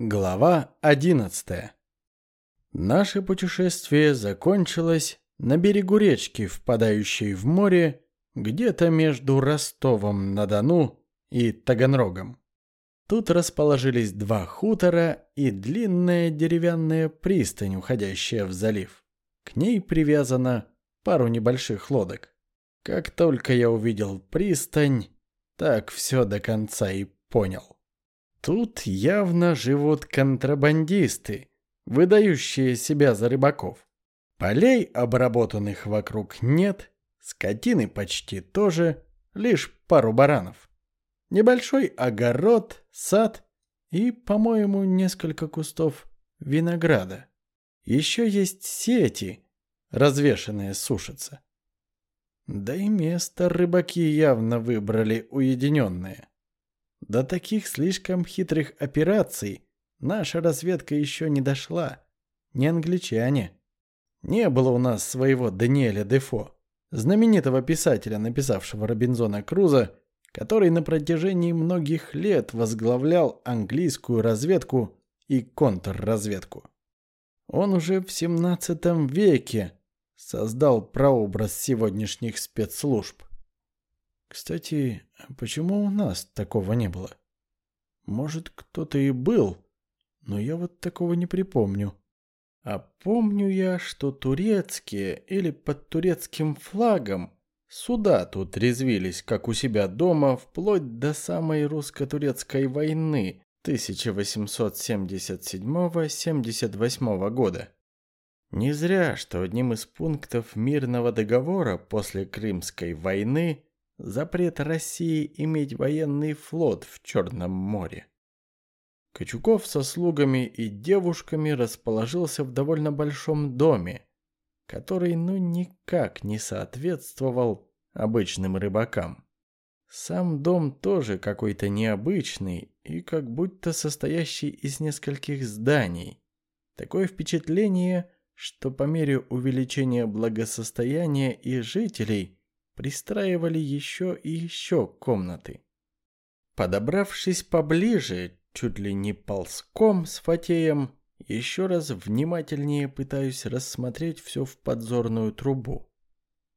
Глава 11. Наше путешествие закончилось на берегу речки, впадающей в море, где-то между Ростовом-на-Дону и Таганрогом. Тут расположились два хутора и длинная деревянная пристань, уходящая в залив. К ней привязано пару небольших лодок. Как только я увидел пристань, так все до конца и понял. Тут явно живут контрабандисты, выдающие себя за рыбаков. Полей, обработанных вокруг, нет, скотины почти тоже, лишь пару баранов. Небольшой огород, сад и, по-моему, несколько кустов винограда. Еще есть сети, развешанные сушатся. Да и место рыбаки явно выбрали уединенное. До таких слишком хитрых операций наша разведка еще не дошла. Не англичане. Не было у нас своего Даниэля Дефо, знаменитого писателя, написавшего Робинзона Круза, который на протяжении многих лет возглавлял английскую разведку и контрразведку. Он уже в 17 веке создал прообраз сегодняшних спецслужб. Кстати, почему у нас такого не было? Может, кто-то и был, но я вот такого не припомню. А помню я, что турецкие или под турецким флагом суда тут резвились, как у себя дома, вплоть до самой русско-турецкой войны 1877-78 года. Не зря, что одним из пунктов мирного договора после Крымской войны запрет России иметь военный флот в Черном море. Кочуков со слугами и девушками расположился в довольно большом доме, который ну никак не соответствовал обычным рыбакам. Сам дом тоже какой-то необычный и как будто состоящий из нескольких зданий. Такое впечатление, что по мере увеличения благосостояния и жителей – пристраивали еще и еще комнаты. Подобравшись поближе, чуть ли не ползком с Фатеем, еще раз внимательнее пытаюсь рассмотреть все в подзорную трубу.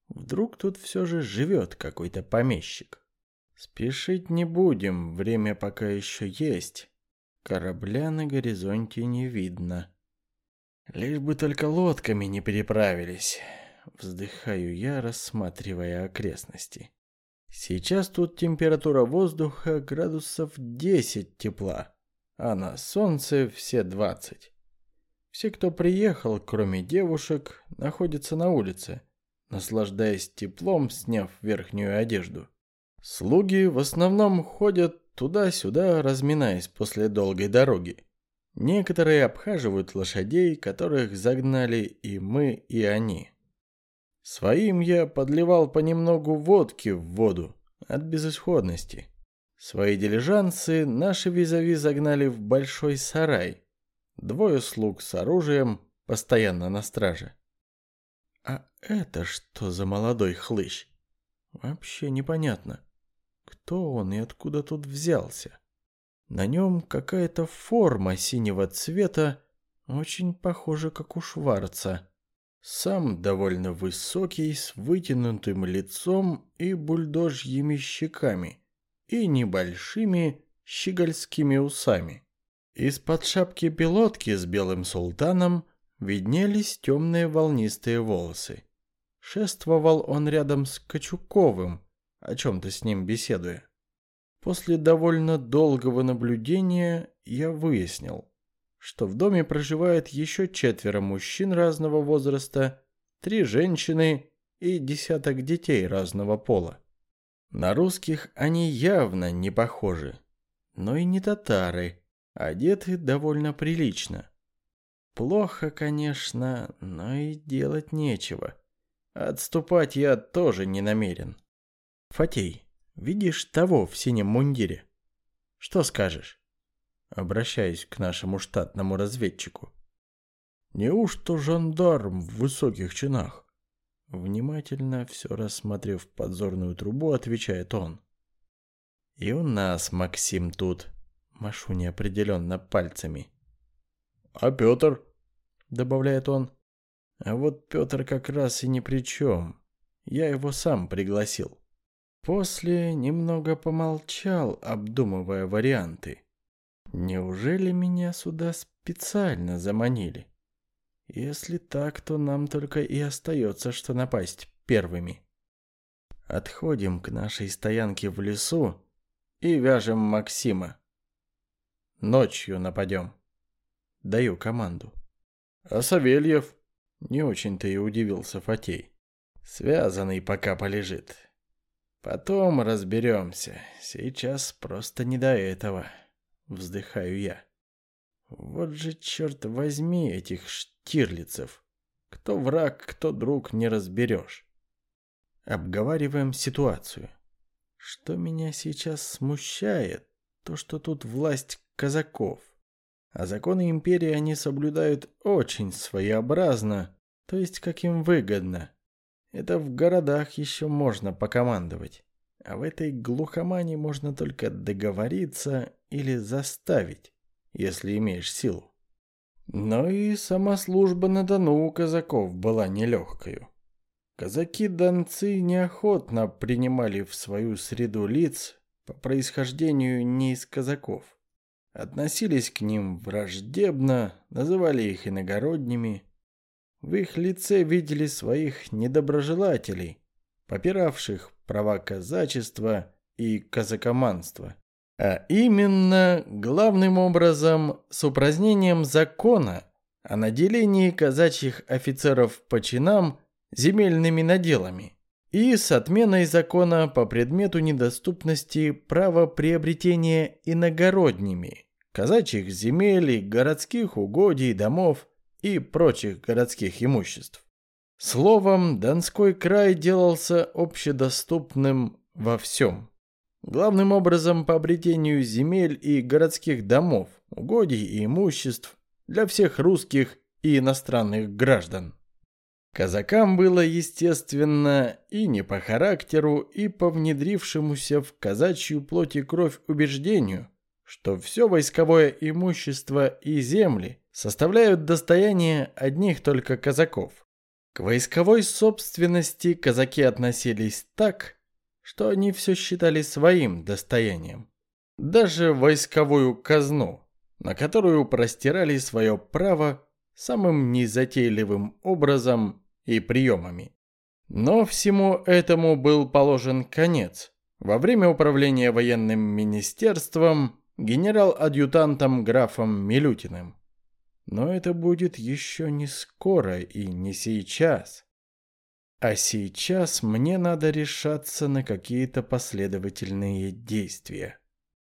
Вдруг тут все же живет какой-то помещик. Спешить не будем, время пока еще есть. Корабля на горизонте не видно. Лишь бы только лодками не переправились вздыхаю я, рассматривая окрестности. Сейчас тут температура воздуха градусов 10 тепла, а на солнце все 20. Все, кто приехал, кроме девушек, находятся на улице, наслаждаясь теплом, сняв верхнюю одежду. Слуги в основном ходят туда-сюда, разминаясь после долгой дороги. Некоторые обхаживают лошадей, которых загнали и мы, и они. Своим я подливал понемногу водки в воду от безысходности. Свои дилижансы наши визави загнали в большой сарай. Двое слуг с оружием постоянно на страже. А это что за молодой хлыщ? Вообще непонятно. Кто он и откуда тут взялся? На нем какая-то форма синего цвета, очень похожа, как у Шварца. Сам довольно высокий, с вытянутым лицом и бульдожьими щеками, и небольшими щегольскими усами. Из-под шапки пилотки с белым султаном виднелись темные волнистые волосы. Шествовал он рядом с Качуковым, о чем-то с ним беседуя. После довольно долгого наблюдения я выяснил, что в доме проживает еще четверо мужчин разного возраста, три женщины и десяток детей разного пола. На русских они явно не похожи, но и не татары, одеты довольно прилично. Плохо, конечно, но и делать нечего. Отступать я тоже не намерен. Фатей, видишь того в синем мундире? Что скажешь? Обращаясь к нашему штатному разведчику. «Неужто жандарм в высоких чинах?» Внимательно все рассмотрев подзорную трубу, отвечает он. «И у нас Максим тут. Машу неопределенно пальцами. «А Петр?» — добавляет он. «А вот Петр как раз и ни при чем. Я его сам пригласил». После немного помолчал, обдумывая варианты. Неужели меня сюда специально заманили? Если так, то нам только и остается, что напасть первыми. Отходим к нашей стоянке в лесу и вяжем Максима. Ночью нападем. Даю команду. А Савельев? Не очень-то и удивился Фатей. Связанный пока полежит. Потом разберемся. Сейчас просто не до этого. Вздыхаю я. Вот же, черт возьми, этих штирлицев. Кто враг, кто друг, не разберешь. Обговариваем ситуацию. Что меня сейчас смущает, то что тут власть казаков. А законы империи они соблюдают очень своеобразно, то есть как им выгодно. Это в городах еще можно покомандовать. А в этой глухомане можно только договориться или заставить, если имеешь силу. Но и сама служба на Дону у казаков была нелегкою. Казаки-донцы неохотно принимали в свою среду лиц по происхождению не из казаков. Относились к ним враждебно, называли их иногородними. В их лице видели своих недоброжелателей, попиравших права казачества и казакоманства. А именно, главным образом, с упразднением закона о наделении казачьих офицеров по чинам земельными наделами и с отменой закона по предмету недоступности права приобретения иногородними казачьих земель городских угодий, домов и прочих городских имуществ. Словом, Донской край делался общедоступным во всем. Главным образом по обретению земель и городских домов, угодий и имуществ для всех русских и иностранных граждан. Казакам было, естественно, и не по характеру, и по внедрившемуся в казачью плоть и кровь убеждению, что все войсковое имущество и земли составляют достояние одних только казаков. К войсковой собственности казаки относились так, что они все считали своим достоянием. Даже войсковую казну, на которую простирали свое право самым незатейливым образом и приемами. Но всему этому был положен конец. Во время управления военным министерством генерал-адъютантом графом Милютиным. Но это будет еще не скоро и не сейчас. А сейчас мне надо решаться на какие-то последовательные действия.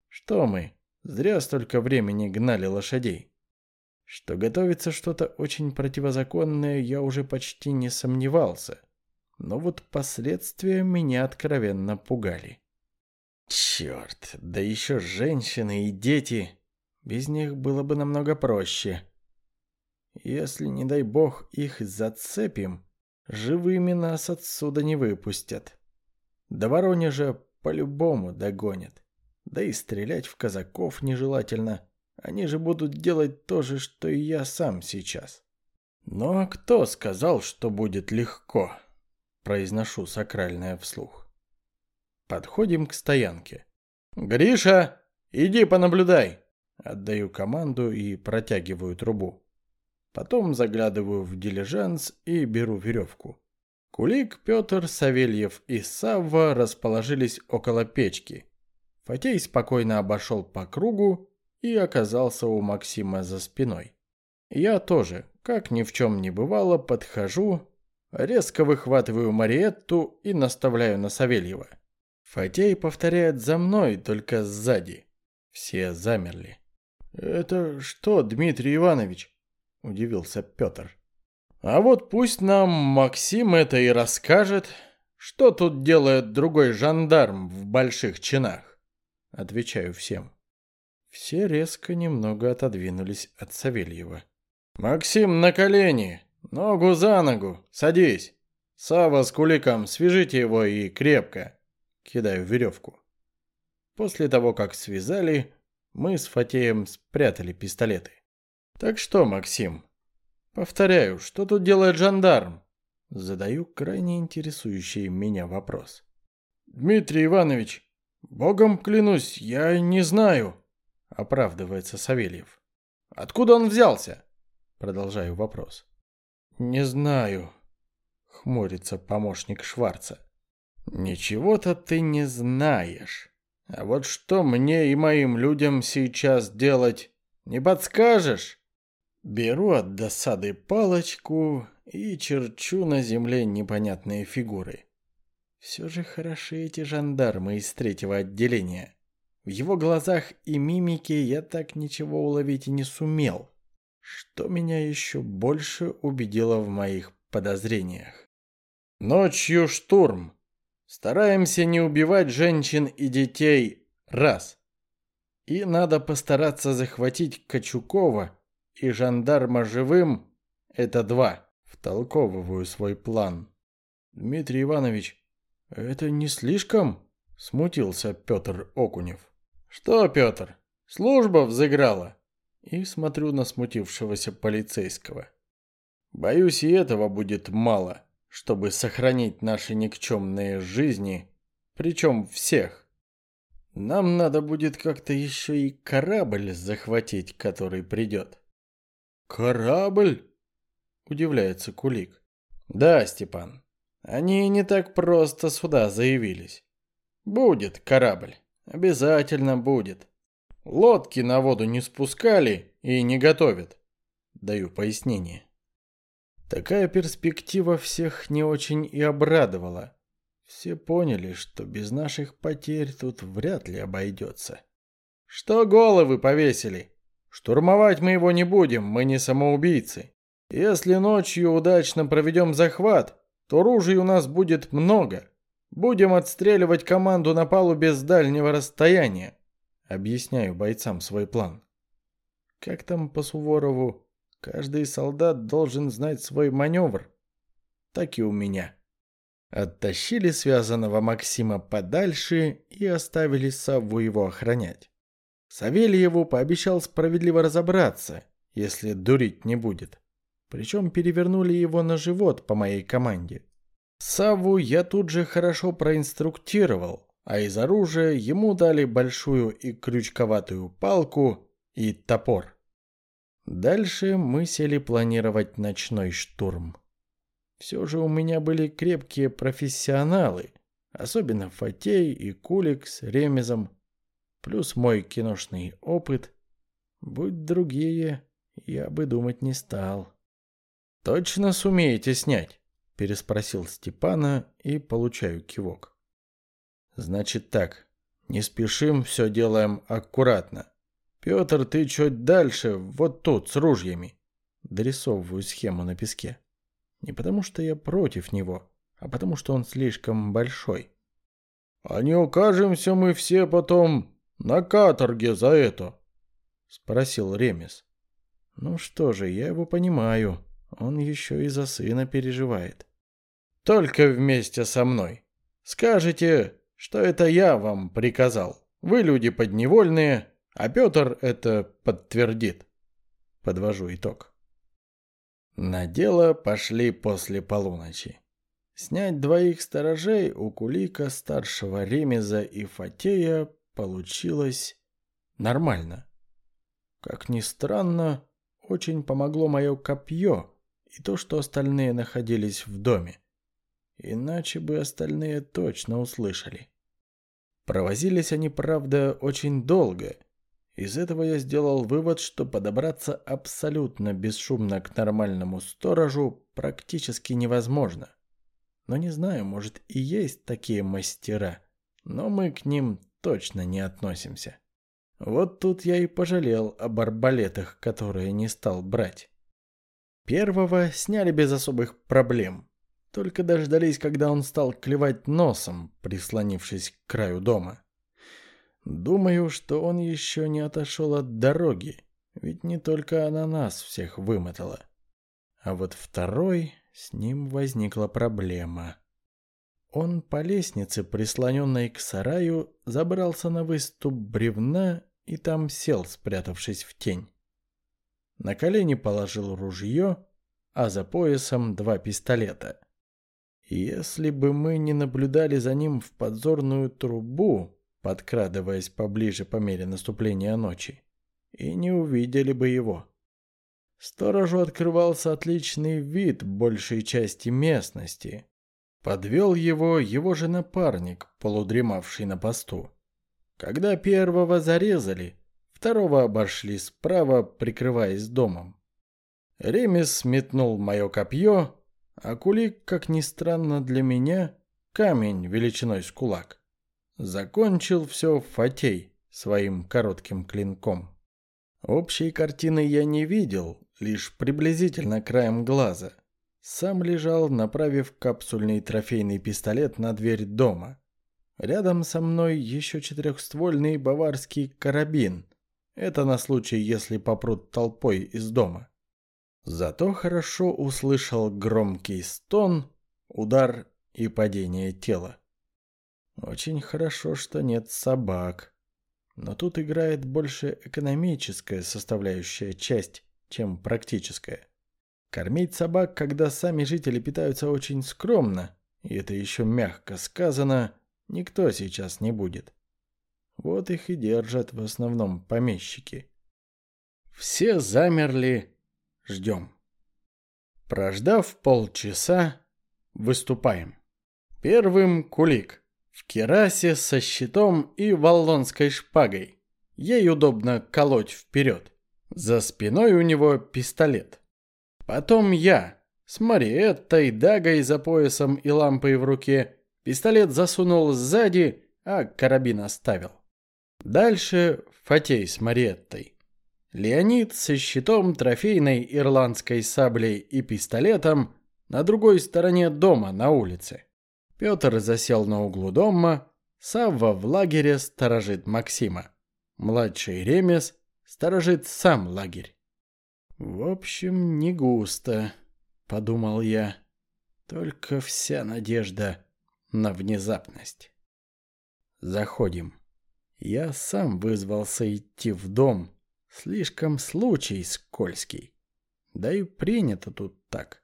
Что мы, зря столько времени гнали лошадей. Что готовится что-то очень противозаконное, я уже почти не сомневался. Но вот последствия меня откровенно пугали. Черт, да еще женщины и дети. Без них было бы намного проще. Если, не дай бог, их зацепим, живыми нас отсюда не выпустят. До Воронежа по-любому догонят. Да и стрелять в казаков нежелательно. Они же будут делать то же, что и я сам сейчас. Но кто сказал, что будет легко? Произношу сакральное вслух. Подходим к стоянке. «Гриша, иди понаблюдай!» Отдаю команду и протягиваю трубу. Потом заглядываю в дилижанс и беру веревку. Кулик, Петр, Савельев и Савва расположились около печки. Фатей спокойно обошел по кругу и оказался у Максима за спиной. Я тоже, как ни в чем не бывало, подхожу, резко выхватываю Мариетту и наставляю на Савельева. Фатей повторяет за мной, только сзади. Все замерли. «Это что, Дмитрий Иванович?» – удивился Петр. «А вот пусть нам Максим это и расскажет, что тут делает другой жандарм в больших чинах?» Отвечаю всем. Все резко немного отодвинулись от Савельева. «Максим, на колени! Ногу за ногу! Садись! Сава с куликом, свяжите его и крепко!» Кидаю веревку. После того, как связали, мы с Фатеем спрятали пистолеты. Так что, Максим, повторяю, что тут делает жандарм? Задаю крайне интересующий меня вопрос. Дмитрий Иванович, богом клянусь, я не знаю, оправдывается Савельев. Откуда он взялся? Продолжаю вопрос. Не знаю, хмурится помощник Шварца. Ничего-то ты не знаешь. А вот что мне и моим людям сейчас делать, не подскажешь? Беру от досады палочку и черчу на земле непонятные фигуры. Все же хороши эти жандармы из третьего отделения. В его глазах и мимике я так ничего уловить и не сумел, что меня еще больше убедило в моих подозрениях. Ночью штурм. Стараемся не убивать женщин и детей. Раз. И надо постараться захватить Качукова и жандарма живым. Это два. Втолковываю свой план. Дмитрий Иванович, это не слишком? Смутился Петр Окунев. Что, Петр, служба взыграла? И смотрю на смутившегося полицейского. Боюсь, и этого будет мало чтобы сохранить наши никчемные жизни, причем всех. Нам надо будет как-то еще и корабль захватить, который придет. Корабль? Удивляется Кулик. Да, Степан. Они не так просто сюда заявились. Будет корабль. Обязательно будет. Лодки на воду не спускали и не готовят. Даю пояснение. Такая перспектива всех не очень и обрадовала. Все поняли, что без наших потерь тут вряд ли обойдется. Что головы повесили? Штурмовать мы его не будем, мы не самоубийцы. Если ночью удачно проведем захват, то ружей у нас будет много. Будем отстреливать команду на палубе с дальнего расстояния. Объясняю бойцам свой план. Как там по Суворову? Каждый солдат должен знать свой маневр. Так и у меня. Оттащили связанного Максима подальше и оставили Савву его охранять. Савельеву пообещал справедливо разобраться, если дурить не будет. Причем перевернули его на живот по моей команде. Савву я тут же хорошо проинструктировал, а из оружия ему дали большую и крючковатую палку и топор. Дальше мы сели планировать ночной штурм. Все же у меня были крепкие профессионалы, особенно Фатей и Кулик с Ремезом, плюс мой киношный опыт. Будь другие, я бы думать не стал. «Точно сумеете снять?» – переспросил Степана и получаю кивок. «Значит так, не спешим, все делаем аккуратно. «Петр, ты чуть дальше, вот тут, с ружьями». Дорисовываю схему на песке. Не потому что я против него, а потому что он слишком большой. «А не укажемся мы все потом на каторге за это?» Спросил Ремес. «Ну что же, я его понимаю. Он еще и за сына переживает. Только вместе со мной. Скажите, что это я вам приказал. Вы люди подневольные, а Петр это подтвердит. Подвожу итог. На дело пошли после полуночи. Снять двоих сторожей у Кулика, старшего Ремеза и Фатея получилось нормально. Как ни странно, очень помогло мое копье и то, что остальные находились в доме. Иначе бы остальные точно услышали. Провозились они, правда, очень долго — из этого я сделал вывод, что подобраться абсолютно бесшумно к нормальному сторожу практически невозможно. Но не знаю, может и есть такие мастера, но мы к ним точно не относимся. Вот тут я и пожалел об арбалетах, которые не стал брать. Первого сняли без особых проблем. Только дождались, когда он стал клевать носом, прислонившись к краю дома. Думаю, что он еще не отошел от дороги, ведь не только она нас всех вымотала. А вот второй, с ним возникла проблема. Он по лестнице, прислоненной к сараю, забрался на выступ бревна и там сел, спрятавшись в тень. На колени положил ружье, а за поясом два пистолета. Если бы мы не наблюдали за ним в подзорную трубу, подкрадываясь поближе по мере наступления ночи, и не увидели бы его. Сторожу открывался отличный вид большей части местности. Подвел его его же напарник, полудремавший на посту. Когда первого зарезали, второго обошли справа, прикрываясь домом. Ремес метнул мое копье, а кулик, как ни странно для меня, камень величиной с кулак. Закончил все Фатей своим коротким клинком. Общей картины я не видел, лишь приблизительно краем глаза. Сам лежал, направив капсульный трофейный пистолет на дверь дома. Рядом со мной еще четырехствольный баварский карабин. Это на случай, если попрут толпой из дома. Зато хорошо услышал громкий стон, удар и падение тела. Очень хорошо, что нет собак. Но тут играет больше экономическая составляющая часть, чем практическая. Кормить собак, когда сами жители питаются очень скромно, и это еще мягко сказано, никто сейчас не будет. Вот их и держат в основном помещики. Все замерли, ждем. Прождав полчаса, выступаем. Первым кулик. В керасе со щитом и валлонской шпагой. Ей удобно колоть вперед. За спиной у него пистолет. Потом я, с Мариеттой, дагой за поясом и лампой в руке. Пистолет засунул сзади, а карабин оставил. Дальше Фатей с Мариеттой. Леонид со щитом, трофейной ирландской саблей и пистолетом на другой стороне дома на улице. Петр засел на углу дома, Савва в лагере сторожит Максима. Младший Ремес сторожит сам лагерь. В общем, не густо, подумал я. Только вся надежда на внезапность. Заходим. Я сам вызвался идти в дом. Слишком случай скользкий. Да и принято тут так.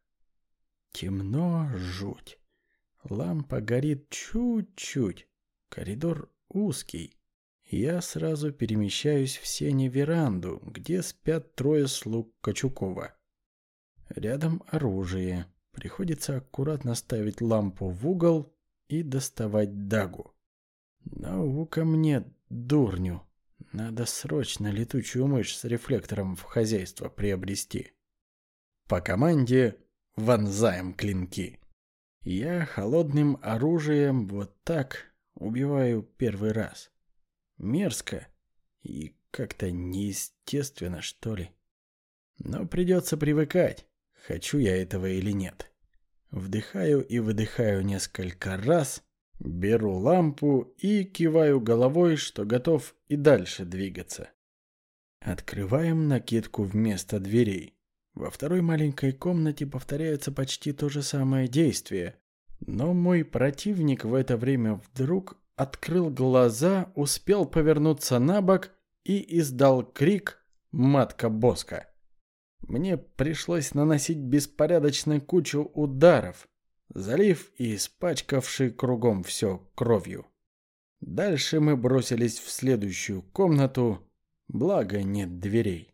Темно жуть. Лампа горит чуть-чуть. Коридор узкий. Я сразу перемещаюсь в сене-веранду, где спят трое слуг Качукова. Рядом оружие. Приходится аккуратно ставить лампу в угол и доставать дагу. Наука мне, дурню. Надо срочно летучую мышь с рефлектором в хозяйство приобрести. По команде вонзаем клинки. Я холодным оружием вот так убиваю первый раз. Мерзко и как-то неестественно, что ли. Но придется привыкать, хочу я этого или нет. Вдыхаю и выдыхаю несколько раз, беру лампу и киваю головой, что готов и дальше двигаться. Открываем накидку вместо дверей. Во второй маленькой комнате повторяется почти то же самое действие. Но мой противник в это время вдруг открыл глаза, успел повернуться на бок и издал крик «Матка Боска!». Мне пришлось наносить беспорядочно кучу ударов, залив и испачкавший кругом все кровью. Дальше мы бросились в следующую комнату, благо нет дверей.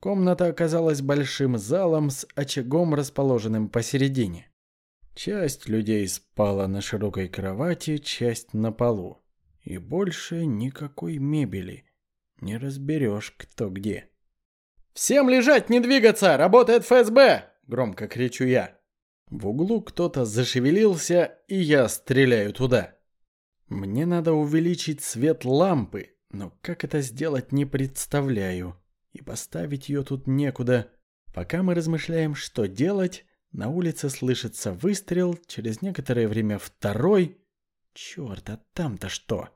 Комната оказалась большим залом с очагом, расположенным посередине. Часть людей спала на широкой кровати, часть на полу. И больше никакой мебели. Не разберешь, кто где. «Всем лежать, не двигаться! Работает ФСБ!» — громко кричу я. В углу кто-то зашевелился, и я стреляю туда. Мне надо увеличить свет лампы, но как это сделать не представляю и поставить ее тут некуда. Пока мы размышляем, что делать, на улице слышится выстрел, через некоторое время второй. Черт, а там-то что?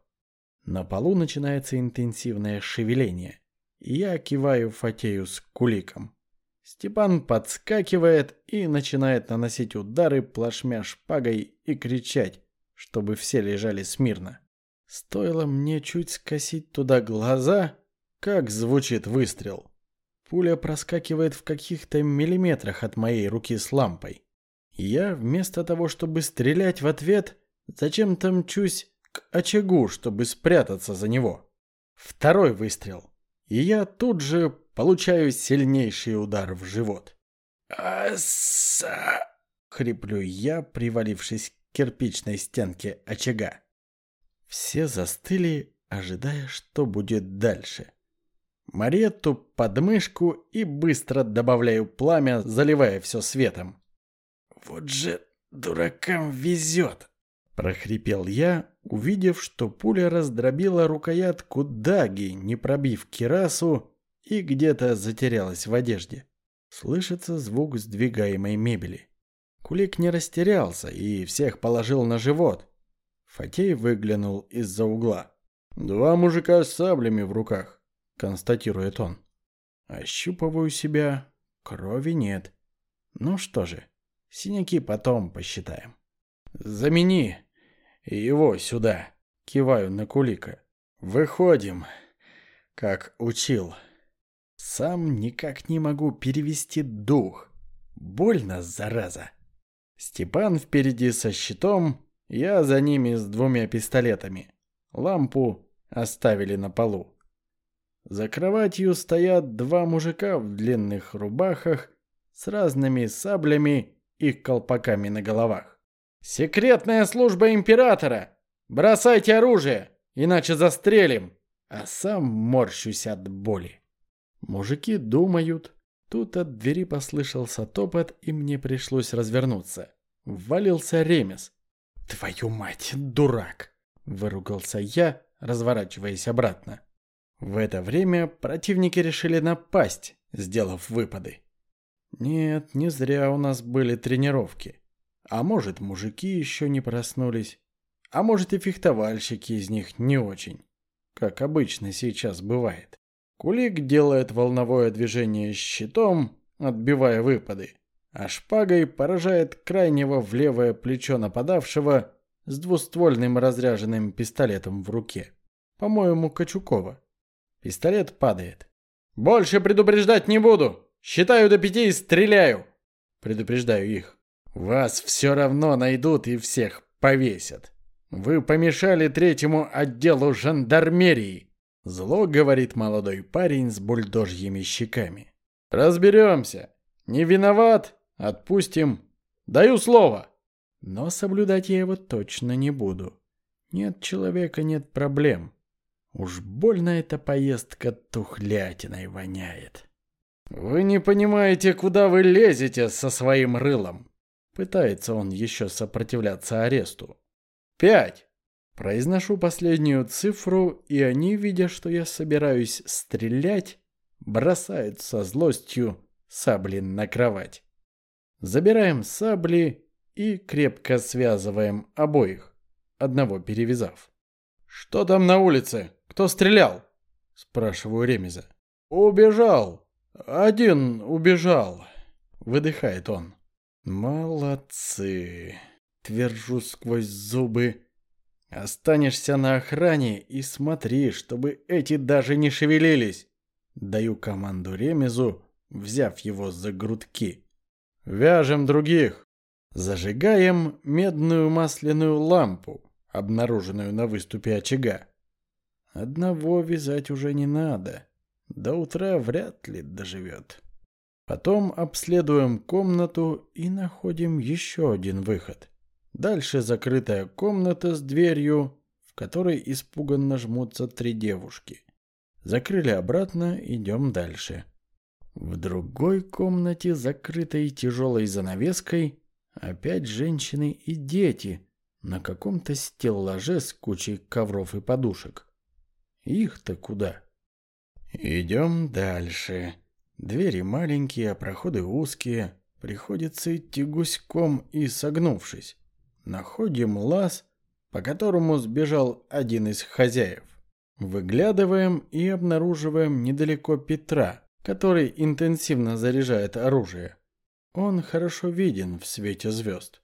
На полу начинается интенсивное шевеление. Я киваю Фатею с куликом. Степан подскакивает и начинает наносить удары плашмя шпагой и кричать, чтобы все лежали смирно. Стоило мне чуть скосить туда глаза, как звучит выстрел. Пуля проскакивает в каких-то миллиметрах от моей руки с лампой. Я, вместо того, чтобы стрелять в ответ, зачем-то мчусь к очагу, чтобы спрятаться за него. Второй выстрел. И я тут же получаю сильнейший удар в живот. «Аса!» — хриплю я, привалившись к кирпичной стенке очага. Все застыли, ожидая, что будет дальше. Марету под мышку и быстро добавляю пламя, заливая все светом. «Вот же дуракам везет!» — прохрипел я, увидев, что пуля раздробила рукоятку даги, не пробив кирасу, и где-то затерялась в одежде. Слышится звук сдвигаемой мебели. Кулик не растерялся и всех положил на живот. Фатей выглянул из-за угла. «Два мужика с саблями в руках», — констатирует он. Ощупываю себя. Крови нет. Ну что же, синяки потом посчитаем. «Замени его сюда», — киваю на Кулика. «Выходим, как учил». Сам никак не могу перевести дух. Больно, зараза. Степан впереди со щитом, я за ними с двумя пистолетами. Лампу оставили на полу. За кроватью стоят два мужика в длинных рубахах с разными саблями и колпаками на головах. «Секретная служба императора! Бросайте оружие, иначе застрелим!» А сам морщусь от боли. Мужики думают. Тут от двери послышался топот, и мне пришлось развернуться. Ввалился ремес. «Твою мать, дурак!» — выругался я, разворачиваясь обратно. В это время противники решили напасть, сделав выпады. Нет, не зря у нас были тренировки. А может, мужики еще не проснулись. А может, и фехтовальщики из них не очень. Как обычно сейчас бывает. Кулик делает волновое движение щитом, отбивая выпады, а шпагой поражает крайнего в левое плечо нападавшего с двуствольным разряженным пистолетом в руке. По-моему, Качукова. Пистолет падает. «Больше предупреждать не буду! Считаю до пяти и стреляю!» Предупреждаю их. «Вас все равно найдут и всех повесят. Вы помешали третьему отделу жандармерии!» Зло говорит молодой парень с бульдожьими щеками. Разберемся. Не виноват? Отпустим. Даю слово. Но соблюдать я его точно не буду. Нет человека, нет проблем. Уж больно эта поездка тухлятиной воняет. Вы не понимаете, куда вы лезете со своим рылом. Пытается он еще сопротивляться аресту. Пять. Произношу последнюю цифру, и они, видя, что я собираюсь стрелять, бросают со злостью сабли на кровать. Забираем сабли и крепко связываем обоих, одного перевязав. «Что там на улице? Кто стрелял?» – спрашиваю Ремеза. «Убежал. Один убежал», – выдыхает он. «Молодцы!» – твержу сквозь зубы Останешься на охране и смотри, чтобы эти даже не шевелились. Даю команду Ремезу, взяв его за грудки. Вяжем других. Зажигаем медную масляную лампу, обнаруженную на выступе очага. Одного вязать уже не надо. До утра вряд ли доживет. Потом обследуем комнату и находим еще один выход. Дальше закрытая комната с дверью, в которой испуганно жмутся три девушки. Закрыли обратно, идем дальше. В другой комнате, закрытой тяжелой занавеской, опять женщины и дети на каком-то стеллаже с кучей ковров и подушек. Их-то куда? Идем дальше. Двери маленькие, а проходы узкие. Приходится идти гуськом и согнувшись находим лаз, по которому сбежал один из хозяев. Выглядываем и обнаруживаем недалеко Петра, который интенсивно заряжает оружие. Он хорошо виден в свете звезд.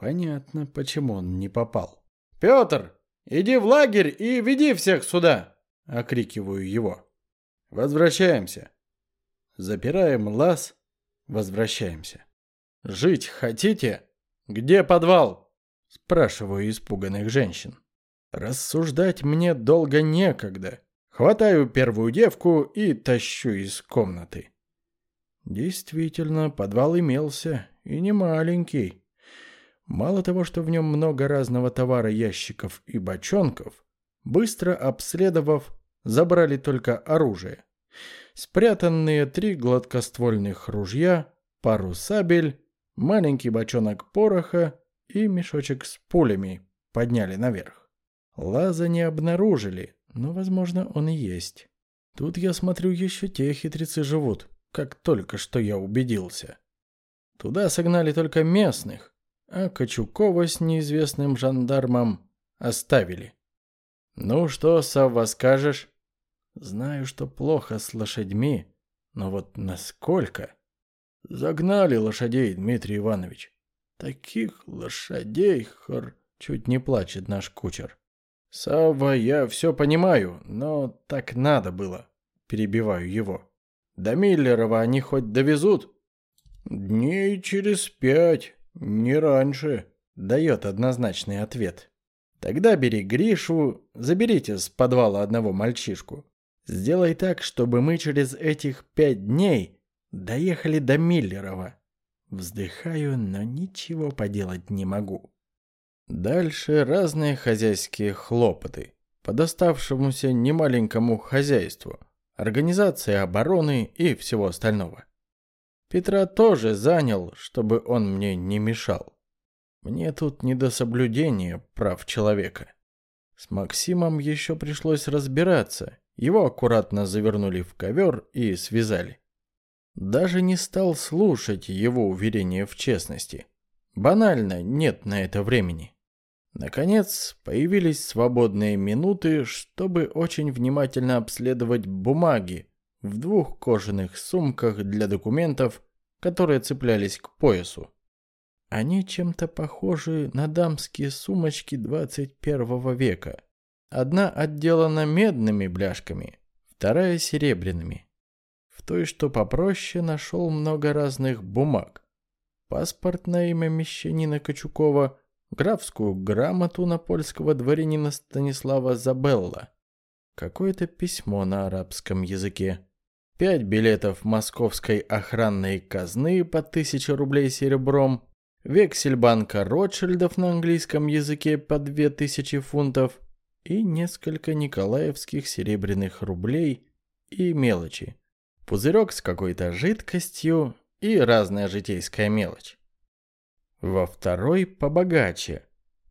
Понятно, почему он не попал. «Петр, иди в лагерь и веди всех сюда!» — окрикиваю его. Возвращаемся. Запираем лаз, возвращаемся. Жить хотите? Где подвал? Спрашиваю испуганных женщин. Рассуждать мне долго некогда. Хватаю первую девку и тащу из комнаты. Действительно, подвал имелся, и не маленький. Мало того, что в нем много разного товара ящиков и бочонков, быстро обследовав, забрали только оружие. Спрятанные три гладкоствольных ружья, пару сабель, маленький бочонок пороха и мешочек с пулями подняли наверх. Лаза не обнаружили, но, возможно, он и есть. Тут, я смотрю, еще те хитрецы живут, как только что я убедился. Туда согнали только местных, а Качукова с неизвестным жандармом оставили. «Ну что, Савва, скажешь?» «Знаю, что плохо с лошадьми, но вот насколько?» «Загнали лошадей, Дмитрий Иванович. Таких лошадей, хор...» Чуть не плачет наш кучер. «Савва, я все понимаю, но так надо было», — перебиваю его. «До Миллерова они хоть довезут?» «Дней через пять, не раньше», — дает однозначный ответ. «Тогда бери Гришу, заберите с подвала одного мальчишку. Сделай так, чтобы мы через этих пять дней доехали до Миллерова». Вздыхаю, но ничего поделать не могу. Дальше разные хозяйские хлопоты по доставшемуся немаленькому хозяйству, организация обороны и всего остального. Петра тоже занял, чтобы он мне не мешал. Мне тут не до соблюдения прав человека. С Максимом еще пришлось разбираться. Его аккуратно завернули в ковер и связали. Даже не стал слушать его уверения в честности. Банально нет на это времени. Наконец, появились свободные минуты, чтобы очень внимательно обследовать бумаги в двух кожаных сумках для документов, которые цеплялись к поясу. Они чем-то похожи на дамские сумочки 21 века. Одна отделана медными бляшками, вторая серебряными. В той, что попроще, нашел много разных бумаг. Паспорт на имя мещанина Качукова – графскую грамоту на польского дворянина Станислава Забелла, какое-то письмо на арабском языке, пять билетов московской охранной казны по тысяче рублей серебром, вексель банка Ротшильдов на английском языке по две тысячи фунтов и несколько николаевских серебряных рублей и мелочи, пузырек с какой-то жидкостью и разная житейская мелочь. Во второй побогаче.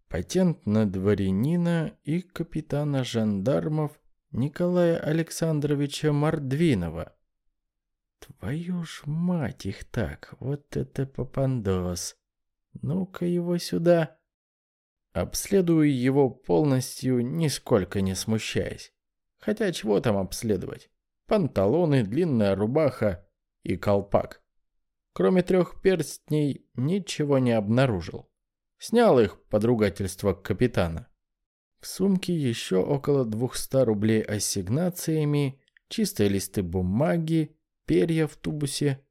Патент на дворянина и капитана жандармов Николая Александровича Мордвинова. Твою ж мать их так, вот это попандос. Ну-ка его сюда. Обследую его полностью, нисколько не смущаясь. Хотя чего там обследовать? Панталоны, длинная рубаха и колпак. Кроме трех перстней, ничего не обнаружил. Снял их под ругательство капитана. В сумке еще около 200 рублей ассигнациями, чистые листы бумаги, перья в тубусе,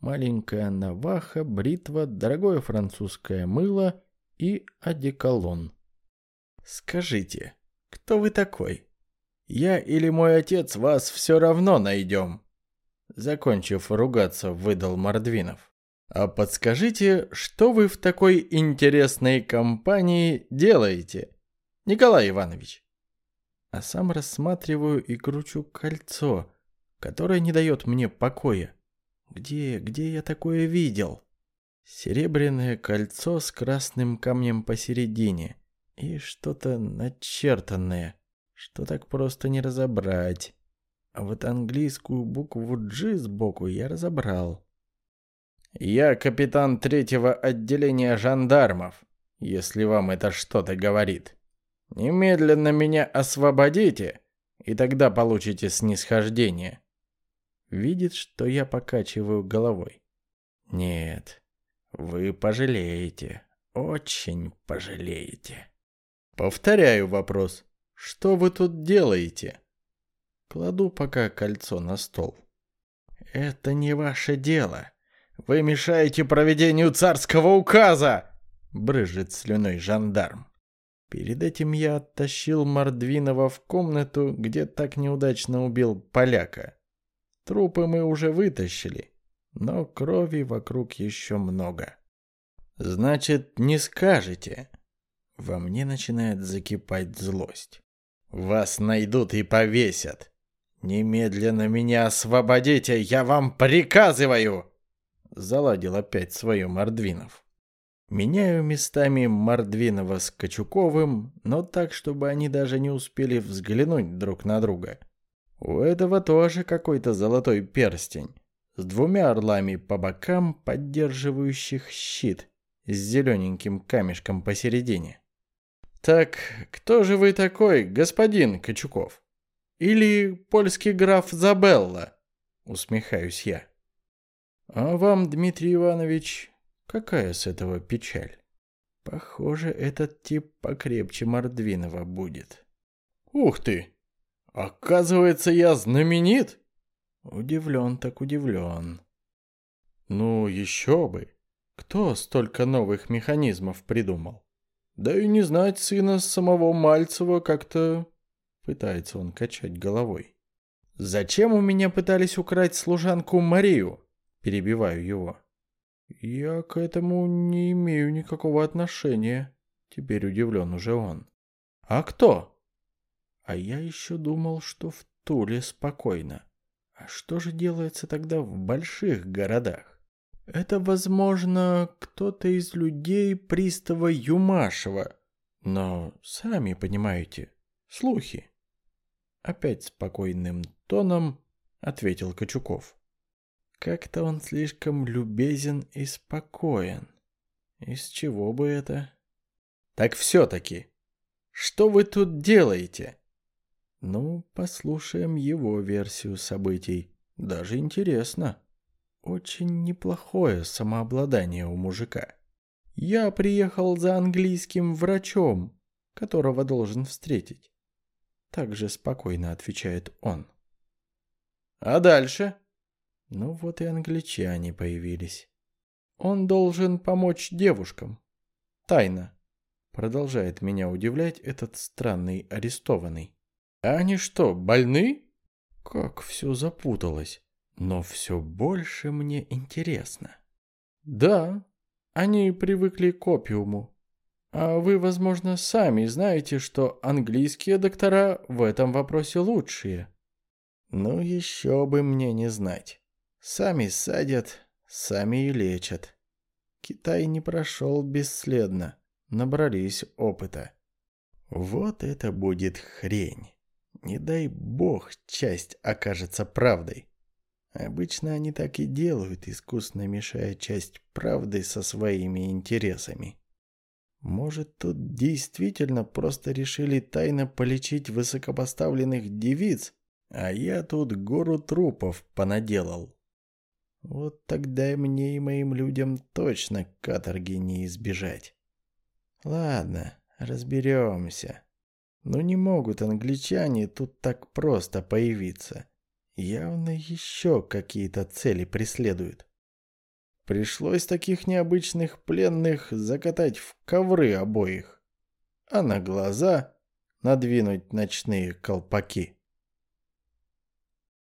маленькая наваха, бритва, дорогое французское мыло и одеколон. «Скажите, кто вы такой? Я или мой отец вас все равно найдем?» Закончив ругаться, выдал Мордвинов. «А подскажите, что вы в такой интересной компании делаете, Николай Иванович?» А сам рассматриваю и кручу кольцо, которое не дает мне покоя. Где, где я такое видел? Серебряное кольцо с красным камнем посередине и что-то начертанное, что так просто не разобрать. А вот английскую букву G сбоку я разобрал. «Я капитан третьего отделения жандармов, если вам это что-то говорит. Немедленно меня освободите, и тогда получите снисхождение». Видит, что я покачиваю головой. «Нет, вы пожалеете, очень пожалеете». Повторяю вопрос. «Что вы тут делаете?» Кладу пока кольцо на стол. «Это не ваше дело. Вы мешаете проведению царского указа!» Брыжет слюной жандарм. Перед этим я оттащил Мордвинова в комнату, где так неудачно убил поляка. Трупы мы уже вытащили, но крови вокруг еще много. «Значит, не скажете?» Во мне начинает закипать злость. «Вас найдут и повесят. Немедленно меня освободите, я вам приказываю!» Заладил опять свою Мордвинов. Меняю местами Мордвинова с Качуковым, но так, чтобы они даже не успели взглянуть друг на друга. У этого тоже какой-то золотой перстень с двумя орлами по бокам, поддерживающих щит с зелененьким камешком посередине. «Так кто же вы такой, господин Качуков? Или польский граф Забелла?» Усмехаюсь я. «А вам, Дмитрий Иванович, какая с этого печаль? Похоже, этот тип покрепче Мордвинова будет». «Ух ты! Оказывается, я знаменит?» Удивлен так удивлен. «Ну, еще бы! Кто столько новых механизмов придумал? Да и не знать сына самого Мальцева как-то...» Пытается он качать головой. «Зачем у меня пытались украть служанку Марию?» Перебиваю его. «Я к этому не имею никакого отношения», — теперь удивлен уже он. «А кто?» «А я еще думал, что в Туле спокойно. А что же делается тогда в больших городах?» Это, возможно, кто-то из людей пристава Юмашева. Но, сами понимаете, слухи. Опять спокойным тоном ответил Качуков. Как-то он слишком любезен и спокоен. Из чего бы это? Так все-таки, что вы тут делаете? Ну, послушаем его версию событий. Даже интересно. Очень неплохое самообладание у мужика. Я приехал за английским врачом, которого должен встретить. Так же спокойно отвечает он. А дальше? Ну вот и англичане появились. Он должен помочь девушкам. Тайно. Продолжает меня удивлять этот странный арестованный. А они что, больны? Как все запуталось. Но все больше мне интересно. Да, они привыкли к опиуму. А вы, возможно, сами знаете, что английские доктора в этом вопросе лучшие. Ну, еще бы мне не знать. Сами садят, сами и лечат. Китай не прошел бесследно. Набрались опыта. Вот это будет хрень. Не дай бог, часть окажется правдой. Обычно они так и делают, искусно мешая часть правды со своими интересами. Может, тут действительно просто решили тайно полечить высокопоставленных девиц, а я тут гору трупов понаделал. Вот тогда мне и моим людям точно каторги не избежать. Ладно, разберемся. Но не могут англичане тут так просто появиться. Явно еще какие-то цели преследуют. Пришлось таких необычных пленных закатать в ковры обоих, а на глаза надвинуть ночные колпаки.